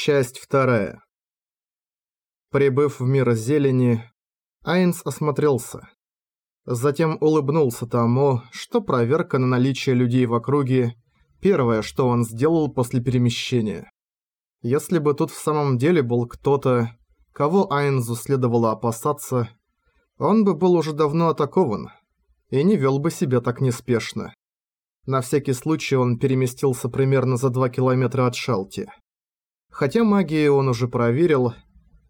Часть вторая. Прибыв в мир зелени, Айнс осмотрелся. Затем улыбнулся тому, что проверка на наличие людей в округе – первое, что он сделал после перемещения. Если бы тут в самом деле был кто-то, кого Айнзу следовало опасаться, он бы был уже давно атакован и не вел бы себя так неспешно. На всякий случай он переместился примерно за 2 километра от Шалти. Хотя магию он уже проверил,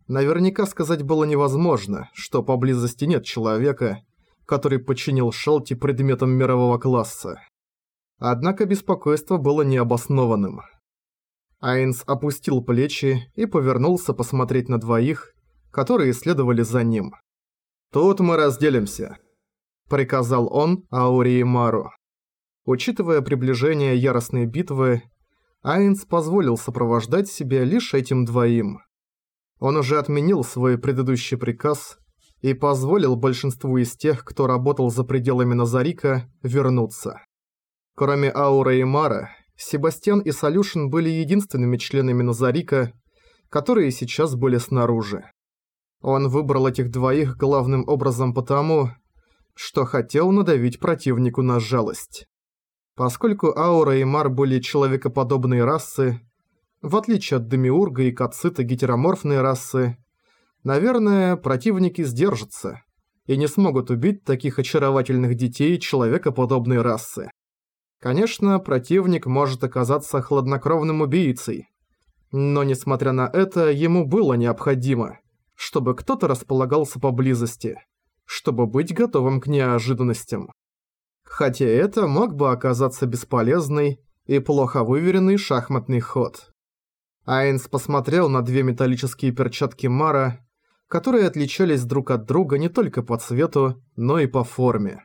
наверняка сказать было невозможно, что поблизости нет человека, который подчинил Шалти предметам мирового класса. Однако беспокойство было необоснованным. Айнс опустил плечи и повернулся посмотреть на двоих, которые следовали за ним. «Тут мы разделимся», — приказал он Аури и Мару. Учитывая приближение яростной битвы, Айнс позволил сопровождать себя лишь этим двоим. Он уже отменил свой предыдущий приказ и позволил большинству из тех, кто работал за пределами Назарика, вернуться. Кроме Аура и Мара, Себастьян и Солюшин были единственными членами Назарика, которые сейчас были снаружи. Он выбрал этих двоих главным образом потому, что хотел надавить противнику на жалость. Поскольку Аура и Мар были человекоподобные расы, в отличие от Демиурга и Кацита гетероморфные расы, наверное, противники сдержатся и не смогут убить таких очаровательных детей человекоподобной расы. Конечно, противник может оказаться хладнокровным убийцей, но несмотря на это, ему было необходимо, чтобы кто-то располагался поблизости, чтобы быть готовым к неожиданностям хотя это мог бы оказаться бесполезный и плохо выверенный шахматный ход. Айнс посмотрел на две металлические перчатки Мара, которые отличались друг от друга не только по цвету, но и по форме.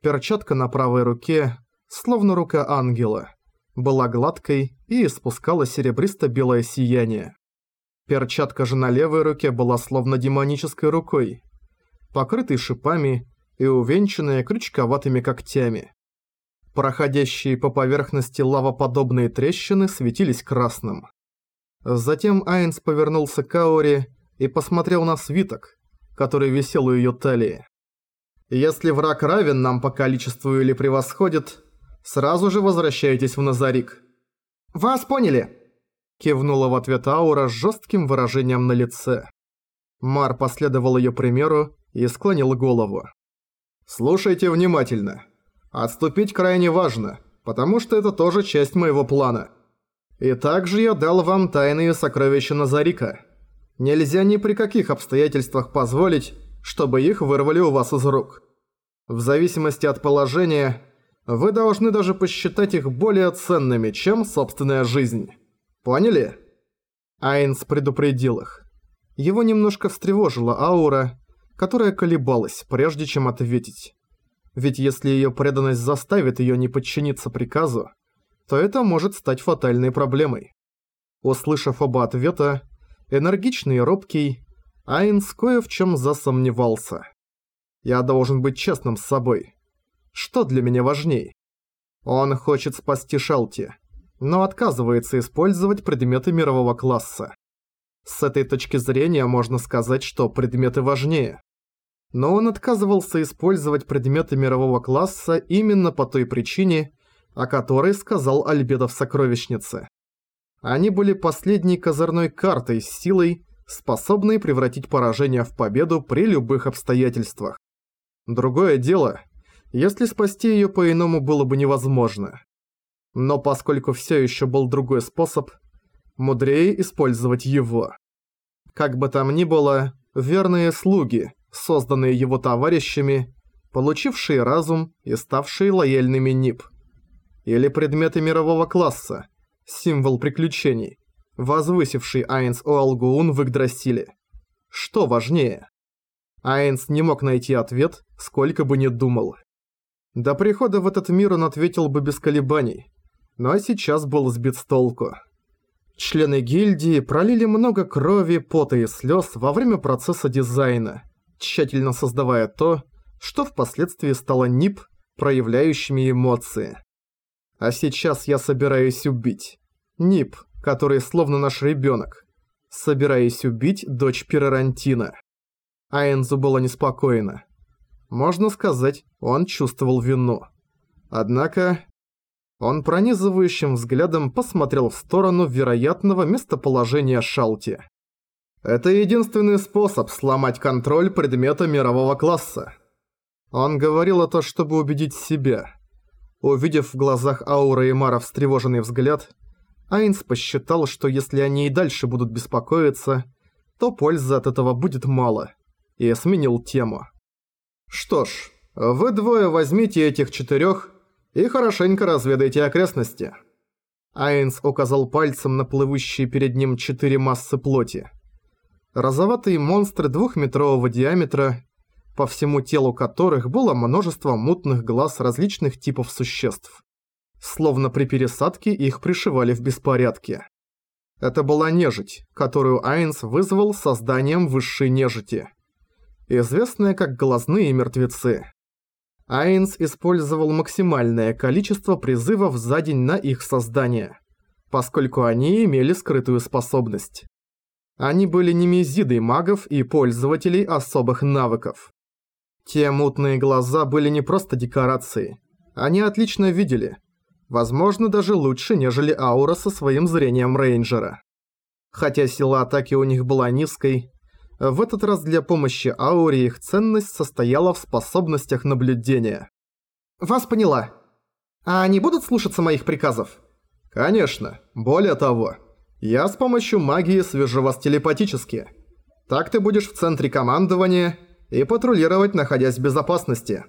Перчатка на правой руке, словно рука ангела, была гладкой и испускала серебристо-белое сияние. Перчатка же на левой руке была словно демонической рукой, покрытой шипами и увенчанные крючковатыми когтями. Проходящие по поверхности лавоподобные трещины светились красным. Затем Айнс повернулся к Ауре и посмотрел на свиток, который висел у её талии. «Если враг равен нам по количеству или превосходит, сразу же возвращайтесь в Назарик». «Вас поняли!» Кивнула в ответ Аура с жестким выражением на лице. Мар последовал её примеру и склонил голову. Слушайте внимательно. Отступить крайне важно, потому что это тоже часть моего плана. И также я дал вам тайные сокровища Назарика. Нельзя ни при каких обстоятельствах позволить, чтобы их вырвали у вас из рук. В зависимости от положения, вы должны даже посчитать их более ценными, чем собственная жизнь. Поняли? Айнс предупредил их. Его немножко встревожила аура, которая колебалась, прежде чем ответить. Ведь если ее преданность заставит ее не подчиниться приказу, то это может стать фатальной проблемой. Услышав оба ответа, энергичный и робкий, Айнс кое в чем засомневался. Я должен быть честным с собой. Что для меня важней? Он хочет спасти Шалти, но отказывается использовать предметы мирового класса. С этой точки зрения можно сказать, что предметы важнее но он отказывался использовать предметы мирового класса именно по той причине, о которой сказал Альбедо в сокровищнице. Они были последней козырной картой с силой, способной превратить поражение в победу при любых обстоятельствах. Другое дело, если спасти ее по-иному было бы невозможно. Но поскольку все еще был другой способ, мудрее использовать его. Как бы там ни было, верные слуги – созданные его товарищами, получившие разум и ставшие лояльными НИП. Или предметы мирового класса, символ приключений, возвысивший Айнс Оалгуун в Игдрасиле. Что важнее? Айнс не мог найти ответ, сколько бы ни думал. До прихода в этот мир он ответил бы без колебаний, но сейчас был сбит с толку. Члены гильдии пролили много крови, пота и слез во время процесса дизайна – тщательно создавая то, что впоследствии стало НИП, проявляющими эмоции. А сейчас я собираюсь убить. НИП, который словно наш ребенок, собираясь убить дочь Пирарантина. Айнзу было неспокойно. Можно сказать, он чувствовал вину. Однако, он пронизывающим взглядом посмотрел в сторону вероятного местоположения Шалти. Это единственный способ сломать контроль предмета мирового класса. Он говорил это, чтобы убедить себя. Увидев в глазах Ауры и Мара встревоженный взгляд, Айнс посчитал, что если они и дальше будут беспокоиться, то пользы от этого будет мало, и сменил тему. «Что ж, вы двое возьмите этих четырёх и хорошенько разведайте окрестности». Айнс указал пальцем на плывущие перед ним четыре массы плоти. Розоватые монстры двухметрового диаметра, по всему телу которых было множество мутных глаз различных типов существ. Словно при пересадке их пришивали в беспорядке. Это была нежить, которую Айнс вызвал созданием высшей нежити. Известная как глазные мертвецы. Айнс использовал максимальное количество призывов за день на их создание, поскольку они имели скрытую способность. Они были немезидой магов и пользователей особых навыков. Те мутные глаза были не просто декорацией. Они отлично видели. Возможно, даже лучше, нежели аура со своим зрением рейнджера. Хотя сила атаки у них была низкой, в этот раз для помощи ауре их ценность состояла в способностях наблюдения. «Вас поняла. А они будут слушаться моих приказов?» «Конечно. Более того, я с помощью магии свяжу вас телепатически. Так ты будешь в центре командования и патрулировать, находясь в безопасности.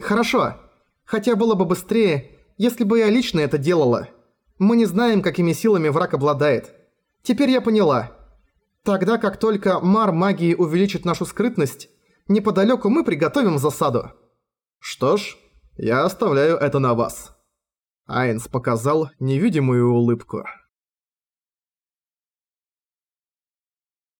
Хорошо. Хотя было бы быстрее, если бы я лично это делала. Мы не знаем, какими силами враг обладает. Теперь я поняла. Тогда как только мар магии увеличит нашу скрытность, неподалеку мы приготовим засаду. Что ж, я оставляю это на вас. Айнс показал невидимую улыбку.